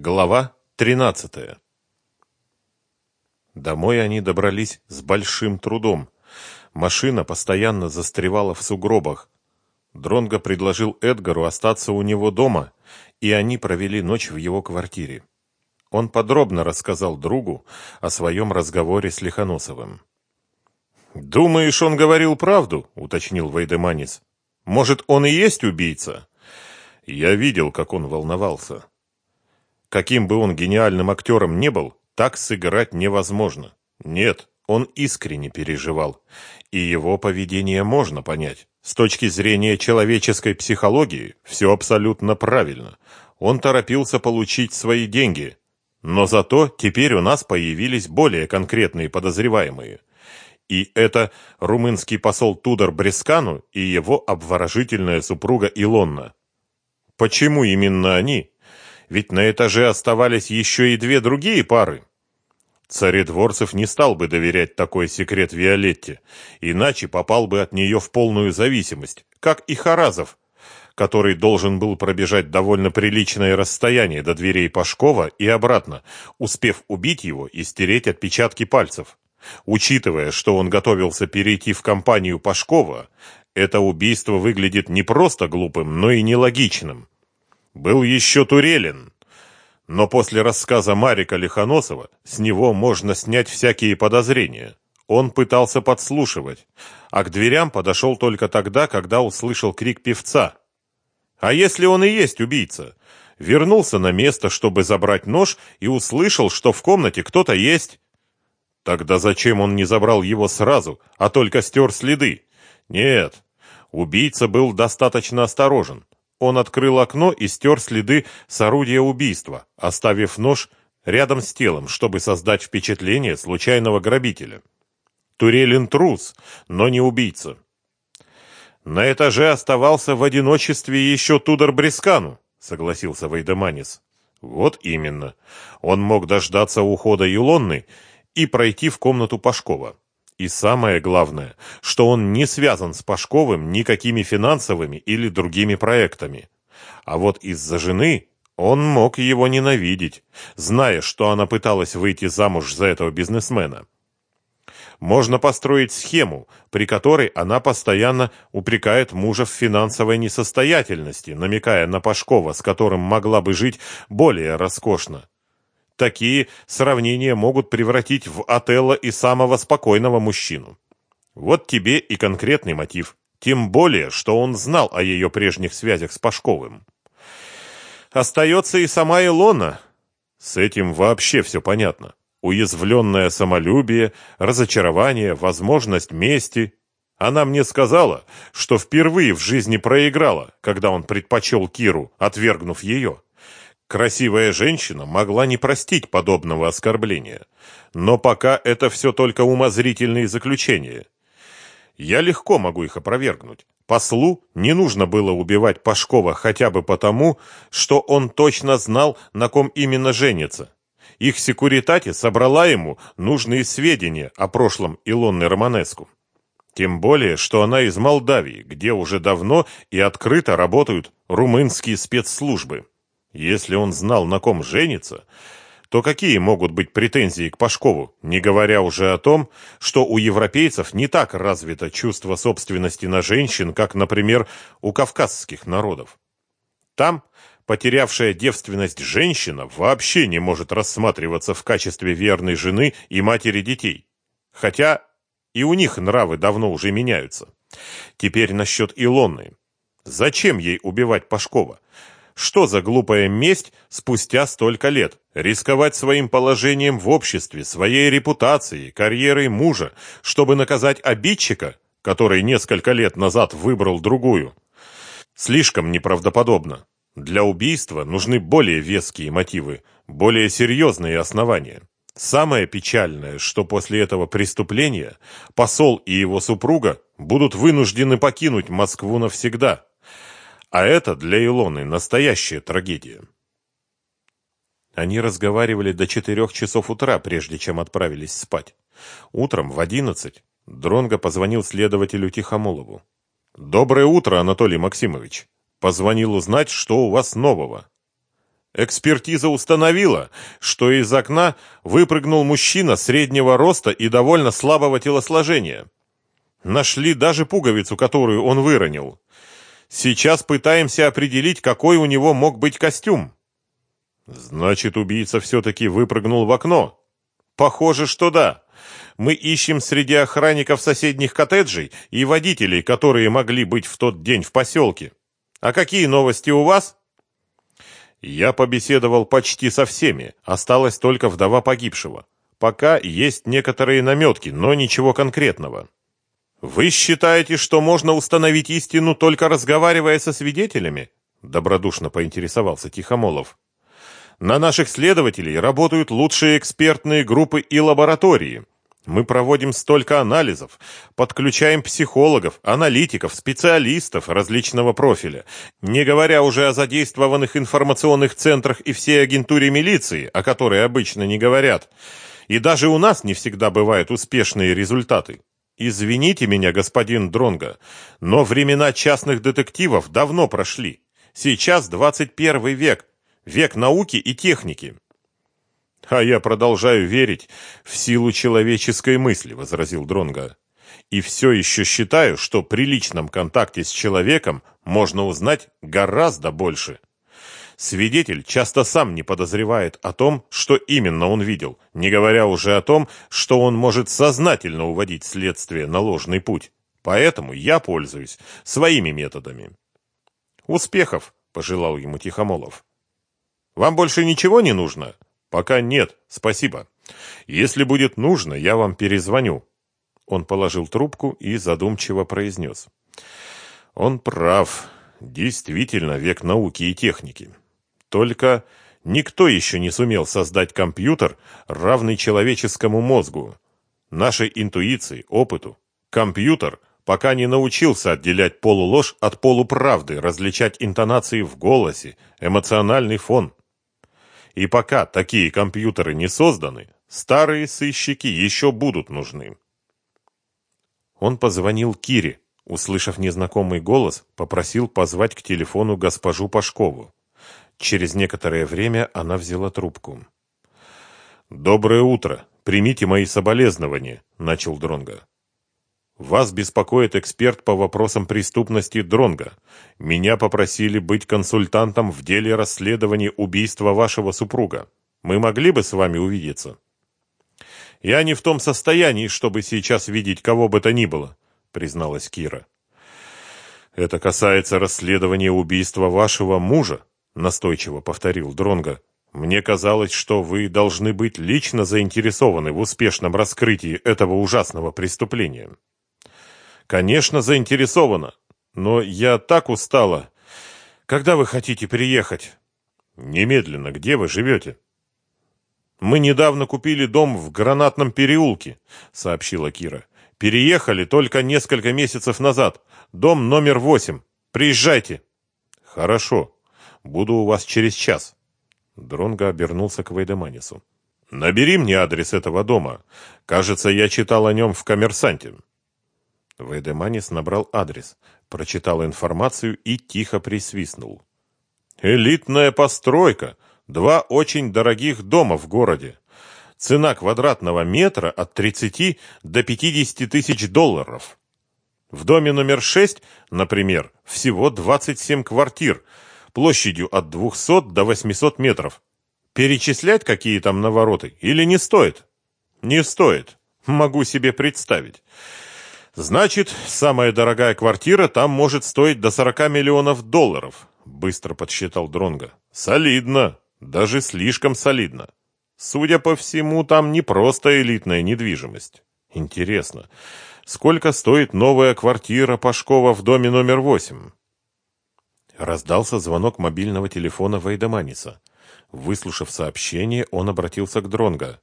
Глава 13. Домой они добрались с большим трудом. Машина постоянно застревала в сугробах. Дронго предложил Эдгару остаться у него дома, и они провели ночь в его квартире. Он подробно рассказал другу о своем разговоре с Лихоносовым. «Думаешь, он говорил правду?» — уточнил Вейдеманис. «Может, он и есть убийца?» Я видел, как он волновался. Каким бы он гениальным актером не был, так сыграть невозможно. Нет, он искренне переживал, и его поведение можно понять. С точки зрения человеческой психологии все абсолютно правильно. Он торопился получить свои деньги. Но зато теперь у нас появились более конкретные подозреваемые. И это румынский посол Тудор Брескану и его обворожительная супруга Илонна. Почему именно они? Ведь на этаже оставались еще и две другие пары. Царедворцев не стал бы доверять такой секрет Виолетте, иначе попал бы от нее в полную зависимость, как и Харазов, который должен был пробежать довольно приличное расстояние до дверей Пашкова и обратно, успев убить его и стереть отпечатки пальцев. Учитывая, что он готовился перейти в компанию Пашкова, это убийство выглядит не просто глупым, но и нелогичным. Был еще Турелин. Но после рассказа Марика Лихоносова с него можно снять всякие подозрения. Он пытался подслушивать, а к дверям подошел только тогда, когда услышал крик певца. А если он и есть убийца? Вернулся на место, чтобы забрать нож, и услышал, что в комнате кто-то есть. Тогда зачем он не забрал его сразу, а только стер следы? Нет, убийца был достаточно осторожен. Он открыл окно и стер следы с орудия убийства, оставив нож рядом с телом, чтобы создать впечатление случайного грабителя. Турелин трус, но не убийца. На этаже оставался в одиночестве еще Тудор Брескану, согласился Вайдеманис. Вот именно. Он мог дождаться ухода Юлонны и пройти в комнату Пашкова. И самое главное, что он не связан с Пашковым никакими финансовыми или другими проектами. А вот из-за жены он мог его ненавидеть, зная, что она пыталась выйти замуж за этого бизнесмена. Можно построить схему, при которой она постоянно упрекает мужа в финансовой несостоятельности, намекая на Пашкова, с которым могла бы жить более роскошно. Такие сравнения могут превратить в Отелло и самого спокойного мужчину. Вот тебе и конкретный мотив. Тем более, что он знал о ее прежних связях с Пашковым. Остается и сама Илона. С этим вообще все понятно. Уязвленное самолюбие, разочарование, возможность мести. Она мне сказала, что впервые в жизни проиграла, когда он предпочел Киру, отвергнув ее. Красивая женщина могла не простить подобного оскорбления, но пока это все только умозрительные заключения. Я легко могу их опровергнуть. Послу не нужно было убивать Пашкова хотя бы потому, что он точно знал, на ком именно женится. Их секуритати собрала ему нужные сведения о прошлом Илонны Романеску. Тем более, что она из Молдавии, где уже давно и открыто работают румынские спецслужбы. Если он знал, на ком женится, то какие могут быть претензии к Пашкову, не говоря уже о том, что у европейцев не так развито чувство собственности на женщин, как, например, у кавказских народов. Там потерявшая девственность женщина вообще не может рассматриваться в качестве верной жены и матери детей. Хотя и у них нравы давно уже меняются. Теперь насчет Илоны. Зачем ей убивать Пашкова? Что за глупая месть спустя столько лет? Рисковать своим положением в обществе, своей репутацией, карьерой мужа, чтобы наказать обидчика, который несколько лет назад выбрал другую? Слишком неправдоподобно. Для убийства нужны более веские мотивы, более серьезные основания. Самое печальное, что после этого преступления посол и его супруга будут вынуждены покинуть Москву навсегда. А это для Илоны настоящая трагедия. Они разговаривали до четырех часов утра, прежде чем отправились спать. Утром в одиннадцать Дронго позвонил следователю Тихомолову. «Доброе утро, Анатолий Максимович. Позвонил узнать, что у вас нового». Экспертиза установила, что из окна выпрыгнул мужчина среднего роста и довольно слабого телосложения. Нашли даже пуговицу, которую он выронил. Сейчас пытаемся определить, какой у него мог быть костюм. Значит, убийца все-таки выпрыгнул в окно. Похоже, что да. Мы ищем среди охранников соседних коттеджей и водителей, которые могли быть в тот день в поселке. А какие новости у вас? Я побеседовал почти со всеми, осталась только вдова погибшего. Пока есть некоторые наметки, но ничего конкретного. Вы считаете, что можно установить истину только разговаривая со свидетелями? Добродушно поинтересовался Тихомолов. На наших следователей работают лучшие экспертные группы и лаборатории. Мы проводим столько анализов, подключаем психологов, аналитиков, специалистов различного профиля, не говоря уже о задействованных информационных центрах и всей агентуре милиции, о которой обычно не говорят. И даже у нас не всегда бывают успешные результаты. Извините меня, господин Дронга, но времена частных детективов давно прошли. Сейчас 21 век, век науки и техники. А я продолжаю верить в силу человеческой мысли, возразил Дронга. И все еще считаю, что при личном контакте с человеком можно узнать гораздо больше. Свидетель часто сам не подозревает о том, что именно он видел, не говоря уже о том, что он может сознательно уводить следствие на ложный путь. Поэтому я пользуюсь своими методами. Успехов, пожелал ему Тихомолов. Вам больше ничего не нужно? Пока нет, спасибо. Если будет нужно, я вам перезвоню. Он положил трубку и задумчиво произнес. Он прав. Действительно, век науки и техники. Только никто еще не сумел создать компьютер, равный человеческому мозгу. Нашей интуиции, опыту. Компьютер пока не научился отделять полуложь от полуправды, различать интонации в голосе, эмоциональный фон. И пока такие компьютеры не созданы, старые сыщики еще будут нужны. Он позвонил Кире, услышав незнакомый голос, попросил позвать к телефону госпожу Пашкову. Через некоторое время она взяла трубку. «Доброе утро. Примите мои соболезнования», — начал Дронга. Вас беспокоит эксперт по вопросам преступности Дронга. Меня попросили быть консультантом в деле расследования убийства вашего супруга. Мы могли бы с вами увидеться? Я не в том состоянии, чтобы сейчас видеть кого бы то ни было, призналась Кира. Это касается расследования убийства вашего мужа, настойчиво повторил Дронга. Мне казалось, что вы должны быть лично заинтересованы в успешном раскрытии этого ужасного преступления. Конечно, заинтересована. Но я так устала. Когда вы хотите приехать? Немедленно. Где вы живете? Мы недавно купили дом в Гранатном переулке, сообщила Кира. Переехали только несколько месяцев назад. Дом номер восемь. Приезжайте. Хорошо. Буду у вас через час. Дронго обернулся к Вейдеманису. Набери мне адрес этого дома. Кажется, я читал о нем в «Коммерсанте». Вейдеманис набрал адрес, прочитал информацию и тихо присвистнул. «Элитная постройка! Два очень дорогих дома в городе. Цена квадратного метра от 30 до 50 тысяч долларов. В доме номер 6, например, всего 27 квартир, площадью от 200 до 800 метров. Перечислять какие там навороты или не стоит? Не стоит. Могу себе представить. Значит, самая дорогая квартира там может стоить до 40 миллионов долларов, быстро подсчитал Дронга. Солидно, даже слишком солидно. Судя по всему, там не просто элитная недвижимость. Интересно, сколько стоит новая квартира Пашкова в доме номер восемь? Раздался звонок мобильного телефона Вейдеманиса. Выслушав сообщение, он обратился к Дронга.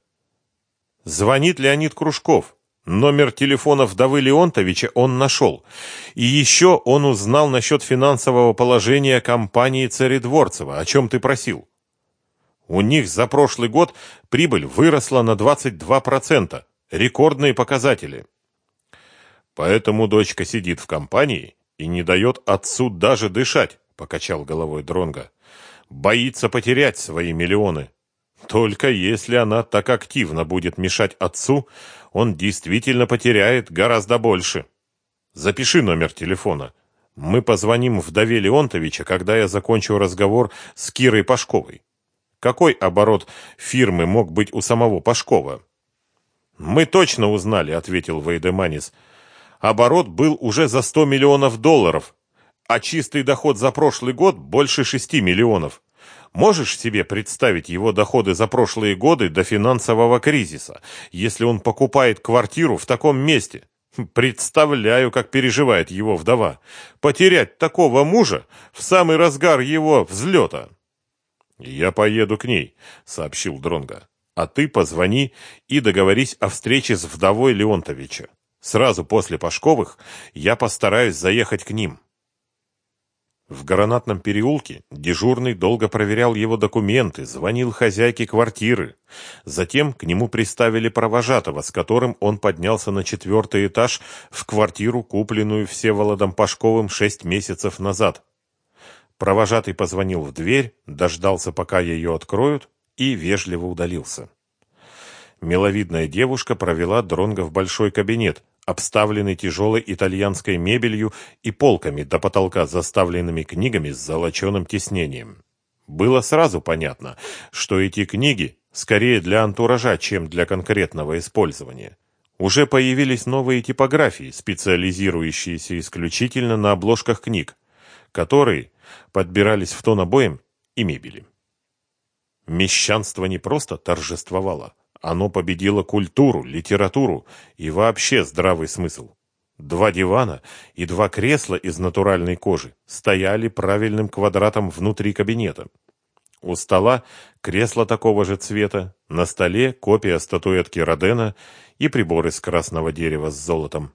Звонит Леонид Кружков. Номер телефона вдовы Леонтовича он нашел. И еще он узнал насчет финансового положения компании Царедворцева, о чем ты просил. У них за прошлый год прибыль выросла на 22%. Рекордные показатели. Поэтому дочка сидит в компании и не дает отцу даже дышать, покачал головой Дронга. боится потерять свои миллионы. Только если она так активно будет мешать отцу, он действительно потеряет гораздо больше. Запиши номер телефона. Мы позвоним вдове Леонтовича, когда я закончу разговор с Кирой Пашковой. Какой оборот фирмы мог быть у самого Пашкова? Мы точно узнали, ответил Вейдеманис. Оборот был уже за 100 миллионов долларов, а чистый доход за прошлый год больше 6 миллионов. Можешь себе представить его доходы за прошлые годы до финансового кризиса, если он покупает квартиру в таком месте? Представляю, как переживает его вдова. Потерять такого мужа в самый разгар его взлета. Я поеду к ней, сообщил Дронга. А ты позвони и договорись о встрече с вдовой Леонтовича. Сразу после Пашковых я постараюсь заехать к ним. В гранатном переулке дежурный долго проверял его документы, звонил хозяйке квартиры. Затем к нему приставили провожатого, с которым он поднялся на четвертый этаж в квартиру, купленную Всеволодом Пашковым шесть месяцев назад. Провожатый позвонил в дверь, дождался, пока ее откроют, и вежливо удалился. Миловидная девушка провела Дронга в большой кабинет, обставленный тяжелой итальянской мебелью и полками до потолка, заставленными книгами с золоченым тиснением. Было сразу понятно, что эти книги скорее для антуража, чем для конкретного использования. Уже появились новые типографии, специализирующиеся исключительно на обложках книг, которые подбирались в тон обоим и мебели. Мещанство не просто торжествовало, оно победило культуру, литературу и вообще здравый смысл. Два дивана и два кресла из натуральной кожи стояли правильным квадратом внутри кабинета. У стола кресло такого же цвета, на столе копия статуэтки Родена и прибор из красного дерева с золотом.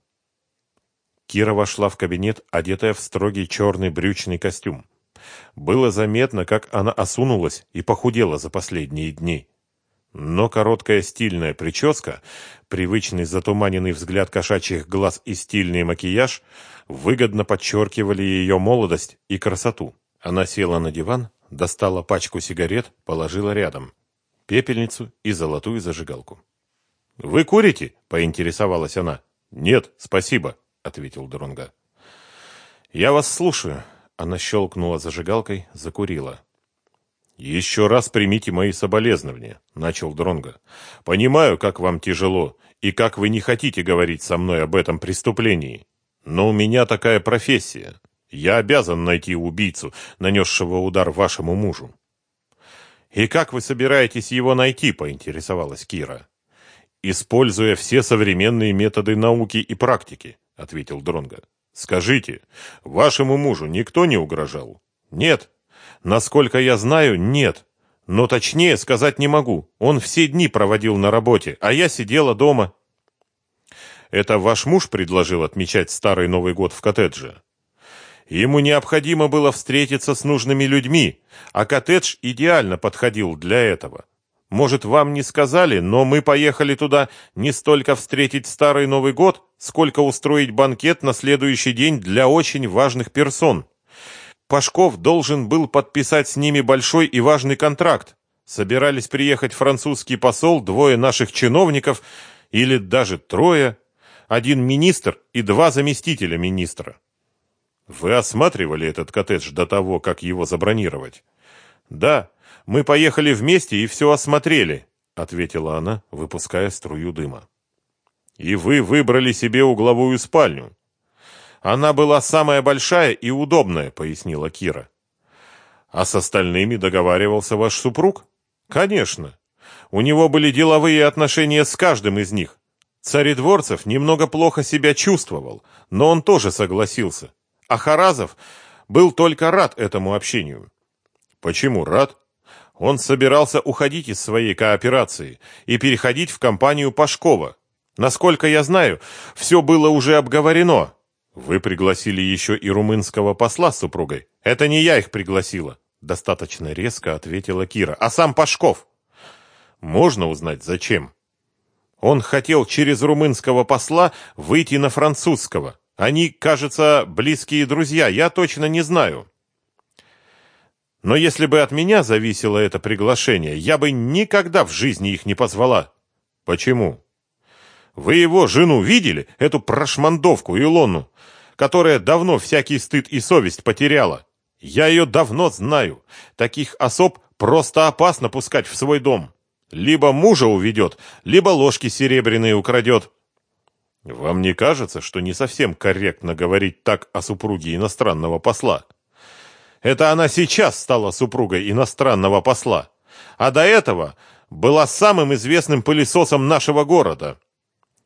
Кира вошла в кабинет, одетая в строгий черный брючный костюм. Было заметно, как она осунулась и похудела за последние дни. Но короткая стильная прическа, привычный затуманенный взгляд кошачьих глаз и стильный макияж выгодно подчеркивали ее молодость и красоту. Она села на диван, достала пачку сигарет, положила рядом пепельницу и золотую зажигалку. «Вы курите?» – поинтересовалась она. «Нет, спасибо», – ответил Дронга. «Я вас слушаю». Она щелкнула зажигалкой, закурила. «Еще раз примите мои соболезнования», — начал Дронго. «Понимаю, как вам тяжело, и как вы не хотите говорить со мной об этом преступлении. Но у меня такая профессия. Я обязан найти убийцу, нанесшего удар вашему мужу». «И как вы собираетесь его найти?» — поинтересовалась Кира. «Используя все современные методы науки и практики», — ответил Дронго. «Скажите, вашему мужу никто не угрожал?» «Нет», Насколько я знаю, нет. Но точнее сказать не могу. Он все дни проводил на работе, а я сидела дома. Это ваш муж предложил отмечать старый Новый год в коттедже? Ему необходимо было встретиться с нужными людьми, а коттедж идеально подходил для этого. Может, вам не сказали, но мы поехали туда не столько встретить старый Новый год, сколько устроить банкет на следующий день для очень важных персон. Пашков должен был подписать с ними большой и важный контракт. Собирались приехать французский посол, двое наших чиновников или даже трое, один министр и два заместителя министра. Вы осматривали этот коттедж до того, как его забронировать? Да, мы поехали вместе и все осмотрели, ответила она, выпуская струю дыма. И вы выбрали себе угловую спальню. Она была самая большая и удобная, пояснила Кира. А с остальными договаривался ваш супруг? Конечно. У него были деловые отношения с каждым из них. Царедворцев немного плохо себя чувствовал, но он тоже согласился. А Харазов был только рад этому общению. Почему рад? Он собирался уходить из своей кооперации и переходить в компанию Пашкова. Насколько я знаю, все было уже обговорено, вы пригласили еще и румынского посла с супругой? Это не я их пригласила, достаточно резко ответила Кира. А сам Пашков. Можно узнать зачем? Он хотел через румынского посла выйти на французского. Они, кажется, близкие друзья, я точно не знаю. Но если бы от меня зависело это приглашение, я бы никогда в жизни их не позвала. Почему? Вы его жену видели, эту прошмандовку Илону, которая давно всякий стыд и совесть потеряла? Я ее давно знаю. Таких особ просто опасно пускать в свой дом. Либо мужа уведет, либо ложки серебряные украдет. Вам не кажется, что не совсем корректно говорить так о супруге иностранного посла? Это она сейчас стала супругой иностранного посла, а до этого была самым известным пылесосом нашего города.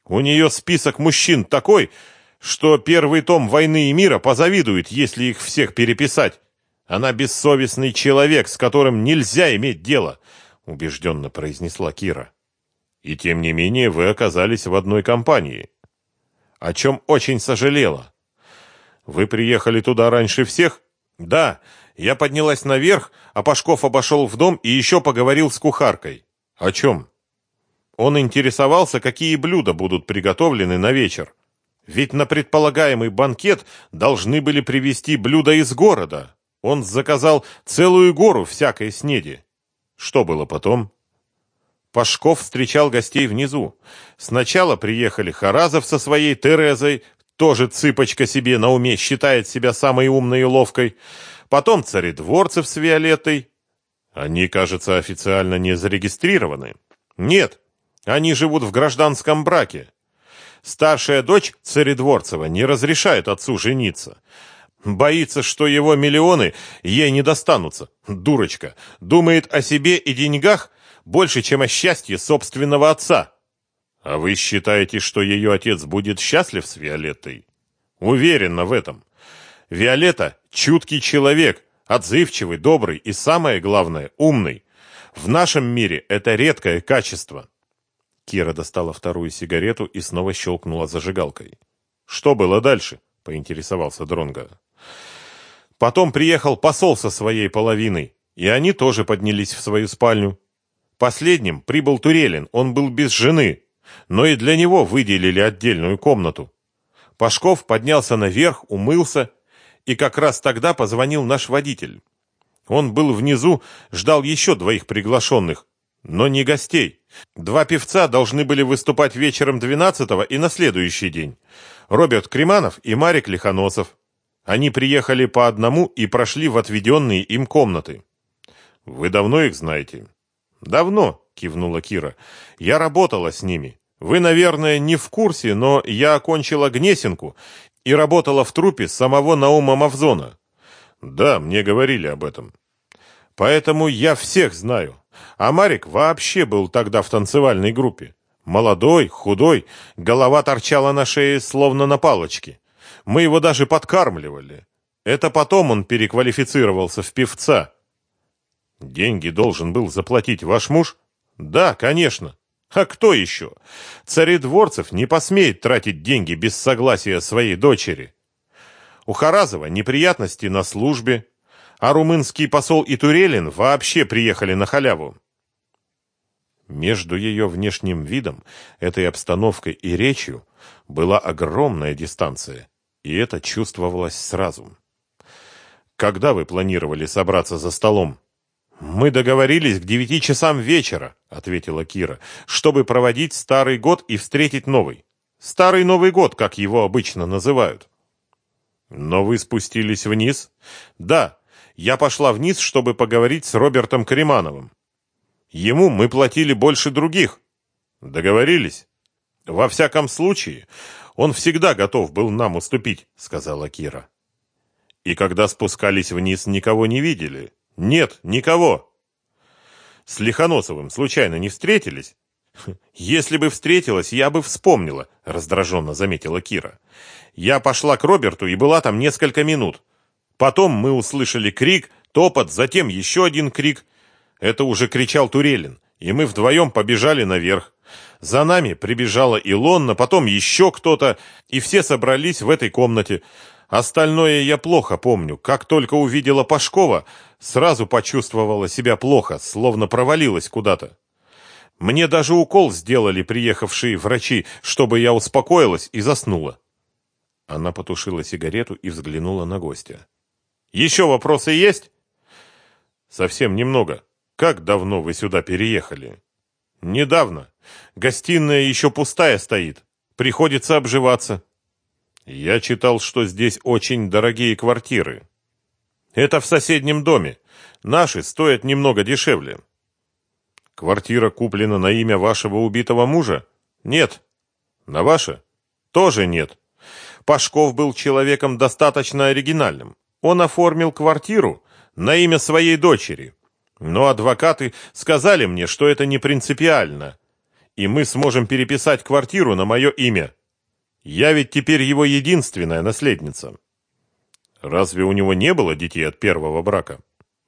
У нее список мужчин такой, что первый том «Войны и мира» позавидует, если их всех переписать. Она бессовестный человек, с которым нельзя иметь дело, убежденно произнесла Кира. И тем не менее вы оказались в одной компании, о чем очень сожалела. Вы приехали туда раньше всех? Да, я поднялась наверх, а Пашков обошел в дом и еще поговорил с кухаркой. О чем? Он интересовался, какие блюда будут приготовлены на вечер. Ведь на предполагаемый банкет должны были привезти блюда из города. Он заказал целую гору всякой снеди. Что было потом? Пашков встречал гостей внизу. Сначала приехали Харазов со своей Терезой, тоже цыпочка себе на уме считает себя самой умной и ловкой. Потом царедворцев с Виолеттой. Они, кажется, официально не зарегистрированы. Нет, они живут в гражданском браке. Старшая дочь царедворцева не разрешает отцу жениться. Боится, что его миллионы ей не достанутся. Дурочка. Думает о себе и деньгах больше, чем о счастье собственного отца. А вы считаете, что ее отец будет счастлив с Виолеттой? Уверена в этом. Виолетта – чуткий человек, отзывчивый, добрый и, самое главное, умный. В нашем мире это редкое качество. Кира достала вторую сигарету и снова щелкнула зажигалкой. Что было дальше? поинтересовался Дронга. Потом приехал посол со своей половиной, и они тоже поднялись в свою спальню. Последним прибыл Турелин, он был без жены, но и для него выделили отдельную комнату. Пашков поднялся наверх, умылся, и как раз тогда позвонил наш водитель. Он был внизу, ждал еще двоих приглашенных, но не гостей. Два певца должны были выступать вечером 12-го и на следующий день. Роберт Креманов и Марик Лихоносов. Они приехали по одному и прошли в отведенные им комнаты. Вы давно их знаете? Давно, кивнула Кира. Я работала с ними. Вы, наверное, не в курсе, но я окончила Гнесинку и работала в трупе самого Наума Мавзона. Да, мне говорили об этом. Поэтому я всех знаю. А Марик вообще был тогда в танцевальной группе. Молодой, худой, голова торчала на шее, словно на палочке. Мы его даже подкармливали. Это потом он переквалифицировался в певца. Деньги должен был заплатить ваш муж? Да, конечно. А кто еще? Царедворцев не посмеет тратить деньги без согласия своей дочери. У Харазова неприятности на службе, а румынский посол и Турелин вообще приехали на халяву. Между ее внешним видом, этой обстановкой и речью была огромная дистанция, и это чувствовалось сразу. «Когда вы планировали собраться за столом?» «Мы договорились к девяти часам вечера», — ответила Кира, «чтобы проводить Старый год и встретить Новый. Старый Новый год, как его обычно называют». «Но вы спустились вниз?» «Да, я пошла вниз, чтобы поговорить с Робертом Кремановым. Ему мы платили больше других. Договорились? Во всяком случае, он всегда готов был нам уступить, сказала Кира. И когда спускались вниз, никого не видели? Нет, никого. С Лихоносовым случайно не встретились? Если бы встретилась, я бы вспомнила, раздраженно заметила Кира. Я пошла к Роберту и была там несколько минут. Потом мы услышали крик, топот, затем еще один крик. Это уже кричал Турелин, и мы вдвоем побежали наверх. За нами прибежала Илонна, потом еще кто-то, и все собрались в этой комнате. Остальное я плохо помню. Как только увидела Пашкова, сразу почувствовала себя плохо, словно провалилась куда-то. Мне даже укол сделали приехавшие врачи, чтобы я успокоилась и заснула. Она потушила сигарету и взглянула на гостя. Еще вопросы есть? Совсем немного. Как давно вы сюда переехали? Недавно. Гостиная еще пустая стоит. Приходится обживаться. Я читал, что здесь очень дорогие квартиры. Это в соседнем доме. Наши стоят немного дешевле. Квартира куплена на имя вашего убитого мужа? Нет. На ваше? Тоже нет. Пашков был человеком достаточно оригинальным. Он оформил квартиру на имя своей дочери. Но адвокаты сказали мне, что это не принципиально, и мы сможем переписать квартиру на мое имя. Я ведь теперь его единственная наследница. Разве у него не было детей от первого брака?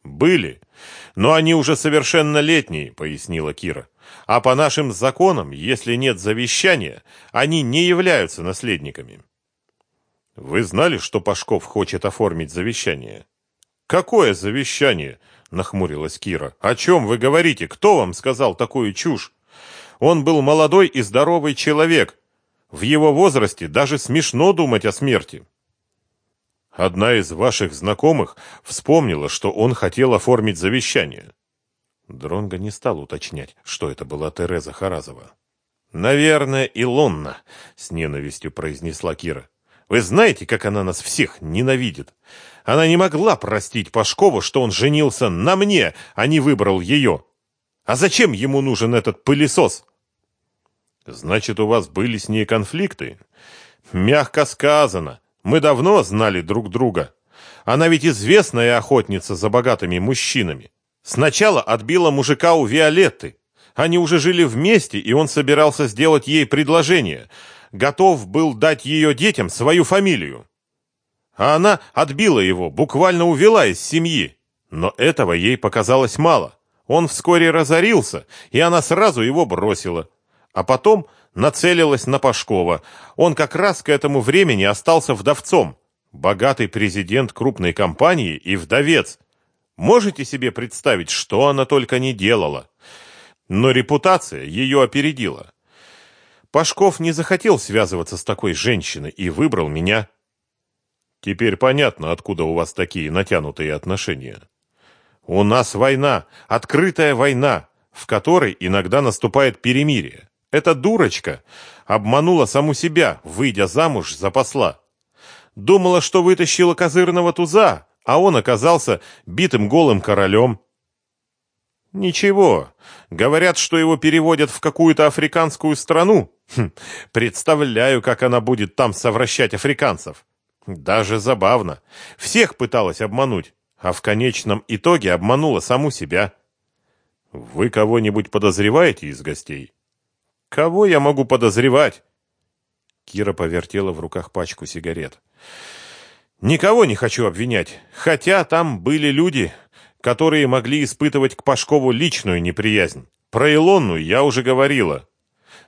Были, но они уже совершеннолетние, пояснила Кира. А по нашим законам, если нет завещания, они не являются наследниками. Вы знали, что Пашков хочет оформить завещание? Какое завещание? нахмурилась Кира. О чем вы говорите? Кто вам сказал такую чушь? Он был молодой и здоровый человек, в его возрасте даже смешно думать о смерти. Одна из ваших знакомых вспомнила, что он хотел оформить завещание. Дронго не стал уточнять, что это была Тереза Харазова. «Наверное, Илонна», — с ненавистью произнесла Кира. «Вы знаете, как она нас всех ненавидит? Она не могла простить Пашкову, что он женился на мне, а не выбрал ее. А зачем ему нужен этот пылесос?» Значит, у вас были с ней конфликты? Мягко сказано. Мы давно знали друг друга. Она ведь известная охотница за богатыми мужчинами. Сначала отбила мужика у Виолетты. Они уже жили вместе, и он собирался сделать ей предложение. Готов был дать ее детям свою фамилию. А она отбила его, буквально увела из семьи. Но этого ей показалось мало. Он вскоре разорился, и она сразу его бросила а потом нацелилась на Пашкова. Он как раз к этому времени остался вдовцом. Богатый президент крупной компании и вдовец. Можете себе представить, что она только не делала? Но репутация ее опередила. Пашков не захотел связываться с такой женщиной и выбрал меня. Теперь понятно, откуда у вас такие натянутые отношения. У нас война, открытая война, в которой иногда наступает перемирие. Эта дурочка обманула саму себя, выйдя замуж за посла. Думала, что вытащила козырного туза, а он оказался битым голым королем. Ничего, говорят, что его переводят в какую-то африканскую страну. Хм, представляю, как она будет там совращать африканцев. Даже забавно. Всех пыталась обмануть, а в конечном итоге обманула саму себя. Вы кого-нибудь подозреваете из гостей? Кого я могу подозревать? Кира повертела в руках пачку сигарет. Никого не хочу обвинять, хотя там были люди, которые могли испытывать к Пашкову личную неприязнь. Про Илонну я уже говорила.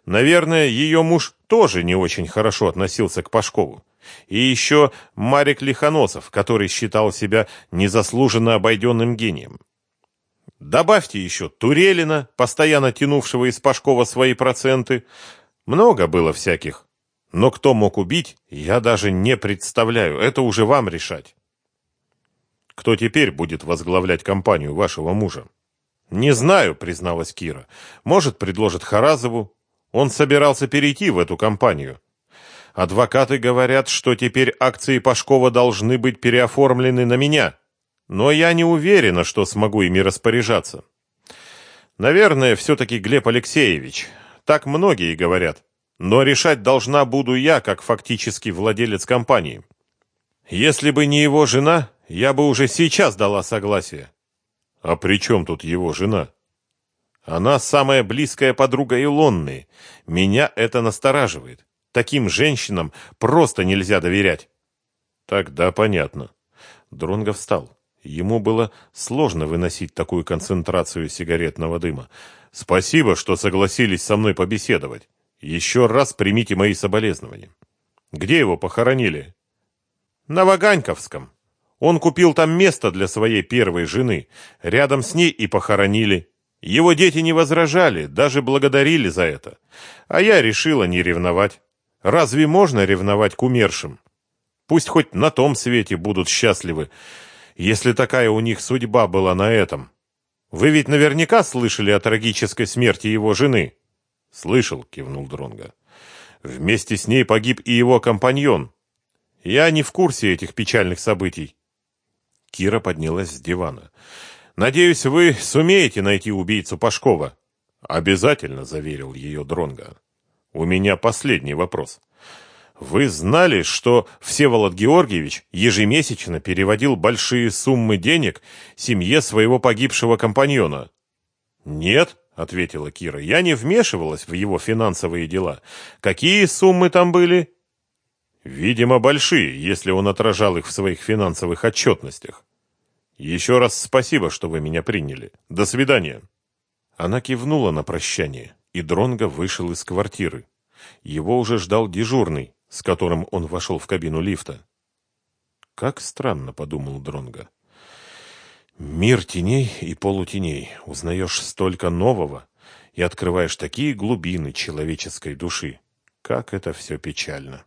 Наверное, ее муж тоже не очень хорошо относился к Пашкову. И еще Марик Лихоносов, который считал себя незаслуженно обойденным гением. Добавьте еще Турелина, постоянно тянувшего из Пашкова свои проценты. Много было всяких. Но кто мог убить, я даже не представляю. Это уже вам решать. Кто теперь будет возглавлять компанию вашего мужа? Не знаю, призналась Кира. Может, предложит Харазову. Он собирался перейти в эту компанию. Адвокаты говорят, что теперь акции Пашкова должны быть переоформлены на меня но я не уверена, что смогу ими распоряжаться. Наверное, все-таки Глеб Алексеевич. Так многие говорят. Но решать должна буду я, как фактически владелец компании. Если бы не его жена, я бы уже сейчас дала согласие. А при чем тут его жена? Она самая близкая подруга Илонны. Меня это настораживает. Таким женщинам просто нельзя доверять. Тогда понятно. Дронгов встал. Ему было сложно выносить такую концентрацию сигаретного дыма. Спасибо, что согласились со мной побеседовать. Еще раз примите мои соболезнования. Где его похоронили? На Ваганьковском. Он купил там место для своей первой жены. Рядом с ней и похоронили. Его дети не возражали, даже благодарили за это. А я решила не ревновать. Разве можно ревновать к умершим? Пусть хоть на том свете будут счастливы, если такая у них судьба была на этом. Вы ведь наверняка слышали о трагической смерти его жены. Слышал, кивнул Дронга. Вместе с ней погиб и его компаньон. Я не в курсе этих печальных событий. Кира поднялась с дивана. Надеюсь, вы сумеете найти убийцу Пашкова. Обязательно, заверил ее Дронга. У меня последний вопрос. Вы знали, что Всеволод Георгиевич ежемесячно переводил большие суммы денег семье своего погибшего компаньона? Нет, ответила Кира. Я не вмешивалась в его финансовые дела. Какие суммы там были? Видимо, большие, если он отражал их в своих финансовых отчетностях. Еще раз спасибо, что вы меня приняли. До свидания. Она кивнула на прощание, и Дронго вышел из квартиры. Его уже ждал дежурный, с которым он вошел в кабину лифта. Как странно, подумал Дронга. Мир теней и полутеней. Узнаешь столько нового и открываешь такие глубины человеческой души. Как это все печально.